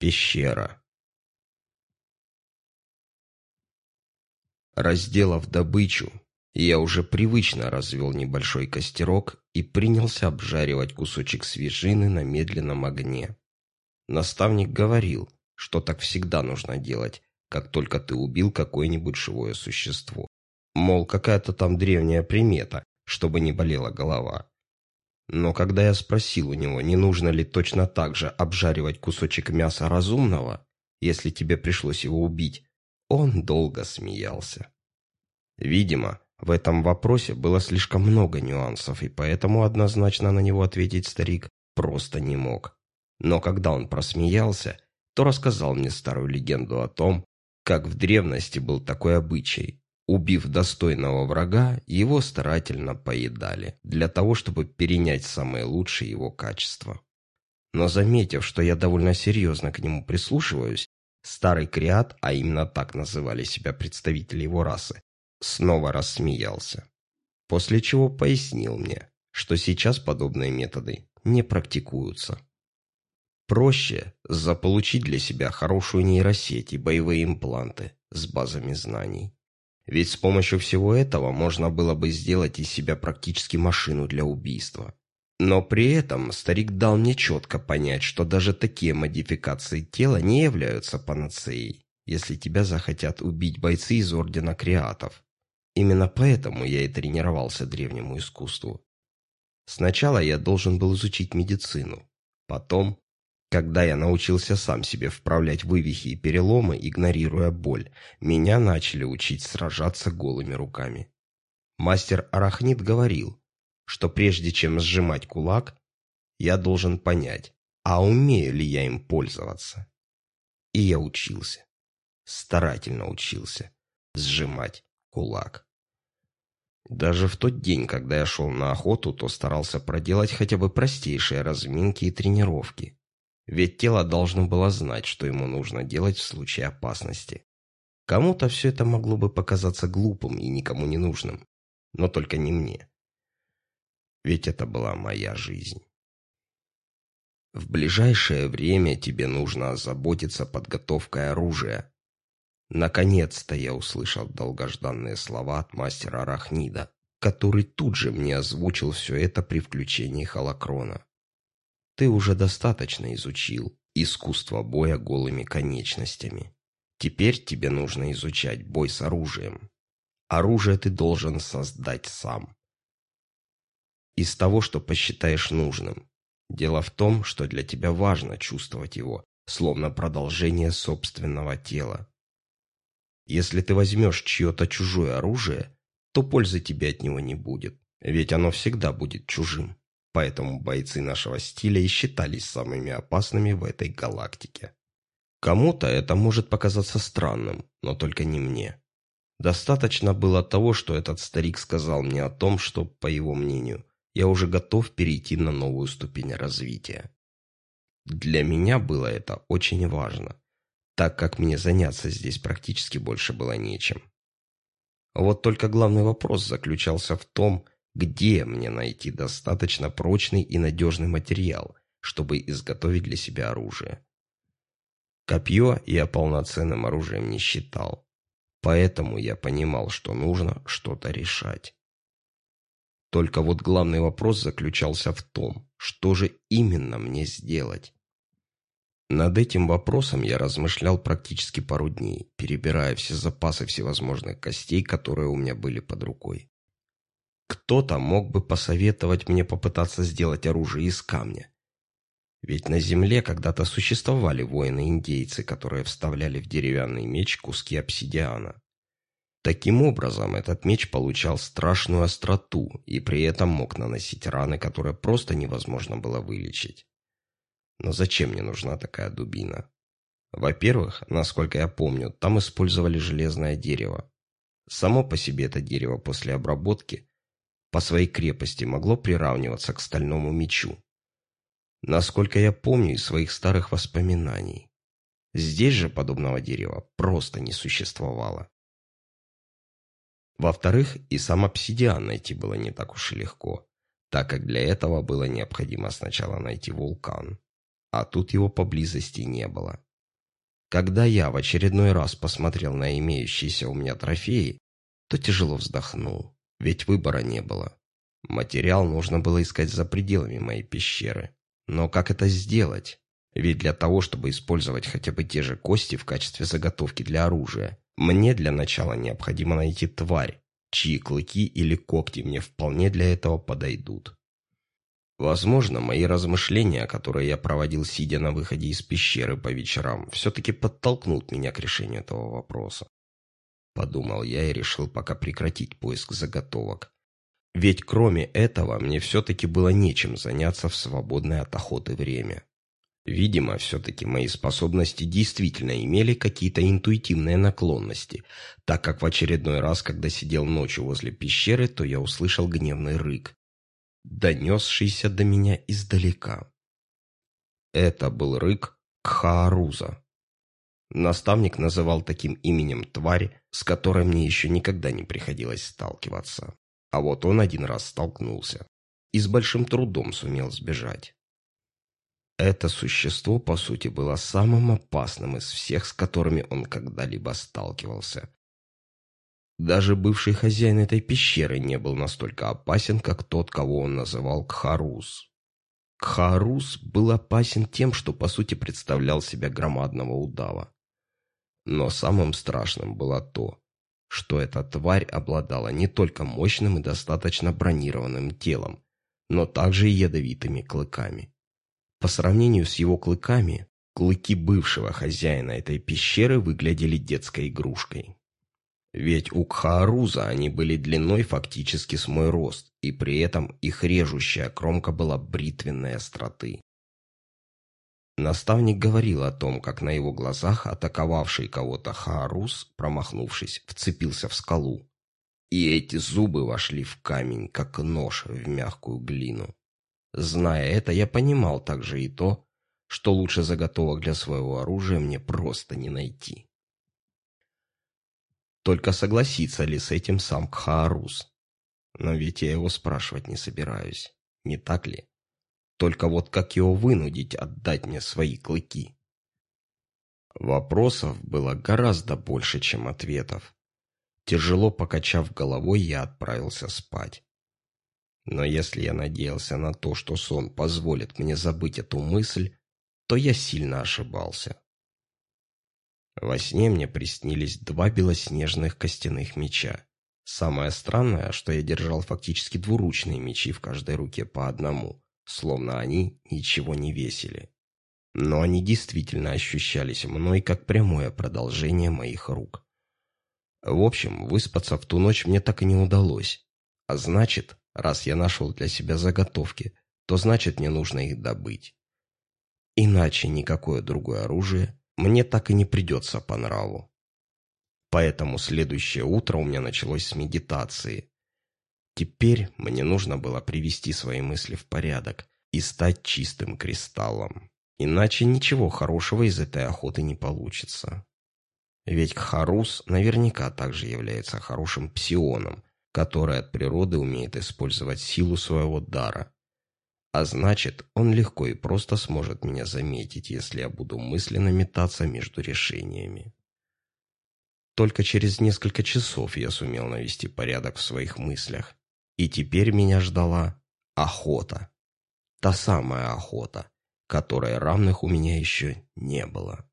Пещера. Разделав добычу, я уже привычно развел небольшой костерок и принялся обжаривать кусочек свежины на медленном огне. Наставник говорил, что так всегда нужно делать, как только ты убил какое-нибудь живое существо. Мол, какая-то там древняя примета, чтобы не болела голова. Но когда я спросил у него, не нужно ли точно так же обжаривать кусочек мяса разумного, если тебе пришлось его убить, он долго смеялся. Видимо, в этом вопросе было слишком много нюансов, и поэтому однозначно на него ответить старик просто не мог. Но когда он просмеялся, то рассказал мне старую легенду о том, как в древности был такой обычай Убив достойного врага, его старательно поедали, для того, чтобы перенять самые лучшие его качества. Но заметив, что я довольно серьезно к нему прислушиваюсь, старый креат, а именно так называли себя представители его расы, снова рассмеялся. После чего пояснил мне, что сейчас подобные методы не практикуются. Проще заполучить для себя хорошую нейросеть и боевые импланты с базами знаний. Ведь с помощью всего этого можно было бы сделать из себя практически машину для убийства. Но при этом старик дал мне четко понять, что даже такие модификации тела не являются панацеей, если тебя захотят убить бойцы из Ордена Креатов. Именно поэтому я и тренировался древнему искусству. Сначала я должен был изучить медицину, потом когда я научился сам себе вправлять вывихи и переломы, игнорируя боль, меня начали учить сражаться голыми руками. Мастер Арахнит говорил, что прежде чем сжимать кулак, я должен понять, а умею ли я им пользоваться. И я учился, старательно учился сжимать кулак. Даже в тот день, когда я шел на охоту, то старался проделать хотя бы простейшие разминки и тренировки. Ведь тело должно было знать, что ему нужно делать в случае опасности. Кому-то все это могло бы показаться глупым и никому не нужным, но только не мне. Ведь это была моя жизнь. В ближайшее время тебе нужно озаботиться подготовкой оружия. Наконец-то я услышал долгожданные слова от мастера Арахнида, который тут же мне озвучил все это при включении холокрона. Ты уже достаточно изучил искусство боя голыми конечностями. Теперь тебе нужно изучать бой с оружием. Оружие ты должен создать сам. Из того, что посчитаешь нужным. Дело в том, что для тебя важно чувствовать его, словно продолжение собственного тела. Если ты возьмешь чье-то чужое оружие, то пользы тебе от него не будет, ведь оно всегда будет чужим. Поэтому бойцы нашего стиля и считались самыми опасными в этой галактике. Кому-то это может показаться странным, но только не мне. Достаточно было того, что этот старик сказал мне о том, что, по его мнению, я уже готов перейти на новую ступень развития. Для меня было это очень важно, так как мне заняться здесь практически больше было нечем. Вот только главный вопрос заключался в том, где мне найти достаточно прочный и надежный материал, чтобы изготовить для себя оружие? Копье я полноценным оружием не считал, поэтому я понимал, что нужно что-то решать. Только вот главный вопрос заключался в том, что же именно мне сделать. Над этим вопросом я размышлял практически пару дней, перебирая все запасы всевозможных костей, которые у меня были под рукой. Кто-то мог бы посоветовать мне попытаться сделать оружие из камня. Ведь на земле когда-то существовали воины-индейцы, которые вставляли в деревянный меч куски обсидиана. Таким образом, этот меч получал страшную остроту и при этом мог наносить раны, которые просто невозможно было вылечить. Но зачем мне нужна такая дубина? Во-первых, насколько я помню, там использовали железное дерево. Само по себе это дерево после обработки по своей крепости могло приравниваться к стальному мечу. Насколько я помню из своих старых воспоминаний. Здесь же подобного дерева просто не существовало. Во-вторых, и сам обсидиан найти было не так уж и легко, так как для этого было необходимо сначала найти вулкан. А тут его поблизости не было. Когда я в очередной раз посмотрел на имеющиеся у меня трофеи, то тяжело вздохнул, ведь выбора не было. Материал нужно было искать за пределами моей пещеры. Но как это сделать? Ведь для того, чтобы использовать хотя бы те же кости в качестве заготовки для оружия, мне для начала необходимо найти тварь, чьи клыки или когти мне вполне для этого подойдут. Возможно, мои размышления, которые я проводил, сидя на выходе из пещеры по вечерам, все-таки подтолкнут меня к решению этого вопроса. Подумал я и решил пока прекратить поиск заготовок. Ведь кроме этого, мне все-таки было нечем заняться в свободное от охоты время. Видимо, все-таки мои способности действительно имели какие-то интуитивные наклонности, так как в очередной раз, когда сидел ночью возле пещеры, то я услышал гневный рык, донесшийся до меня издалека. Это был рык Кхааруза. Наставник называл таким именем тварь, с которой мне еще никогда не приходилось сталкиваться. А вот он один раз столкнулся и с большим трудом сумел сбежать. Это существо, по сути, было самым опасным из всех, с которыми он когда-либо сталкивался. Даже бывший хозяин этой пещеры не был настолько опасен, как тот, кого он называл Кхарус. Кхарус был опасен тем, что по сути представлял себя громадного удава. Но самым страшным было то, что эта тварь обладала не только мощным и достаточно бронированным телом, но также и ядовитыми клыками. По сравнению с его клыками, клыки бывшего хозяина этой пещеры выглядели детской игрушкой. Ведь у Кхааруза они были длиной фактически с мой рост, и при этом их режущая кромка была бритвенной остроты. Наставник говорил о том, как на его глазах атаковавший кого-то Хаарус, промахнувшись, вцепился в скалу. И эти зубы вошли в камень, как нож в мягкую глину. Зная это, я понимал также и то, что лучше заготовок для своего оружия мне просто не найти. Только согласится ли с этим сам Кхаарус? Но ведь я его спрашивать не собираюсь, не так ли? Только вот как его вынудить отдать мне свои клыки? Вопросов было гораздо больше, чем ответов. Тяжело покачав головой, я отправился спать. Но если я надеялся на то, что сон позволит мне забыть эту мысль, то я сильно ошибался. Во сне мне приснились два белоснежных костяных меча. Самое странное, что я держал фактически двуручные мечи в каждой руке по одному, словно они ничего не весили. Но они действительно ощущались мной как прямое продолжение моих рук. В общем, выспаться в ту ночь мне так и не удалось. А значит, раз я нашел для себя заготовки, то значит мне нужно их добыть. Иначе никакое другое оружие мне так и не придется по нраву. Поэтому следующее утро у меня началось с медитации. Теперь мне нужно было привести свои мысли в порядок и стать чистым кристаллом. Иначе ничего хорошего из этой охоты не получится. Ведь Кхарус наверняка также является хорошим псионом, который от природы умеет использовать силу своего дара. А значит, он легко и просто сможет меня заметить, если я буду мысленно метаться между решениями. Только через несколько часов я сумел навести порядок в своих мыслях. И теперь меня ждала охота. Та самая охота, которой равных у меня еще не было.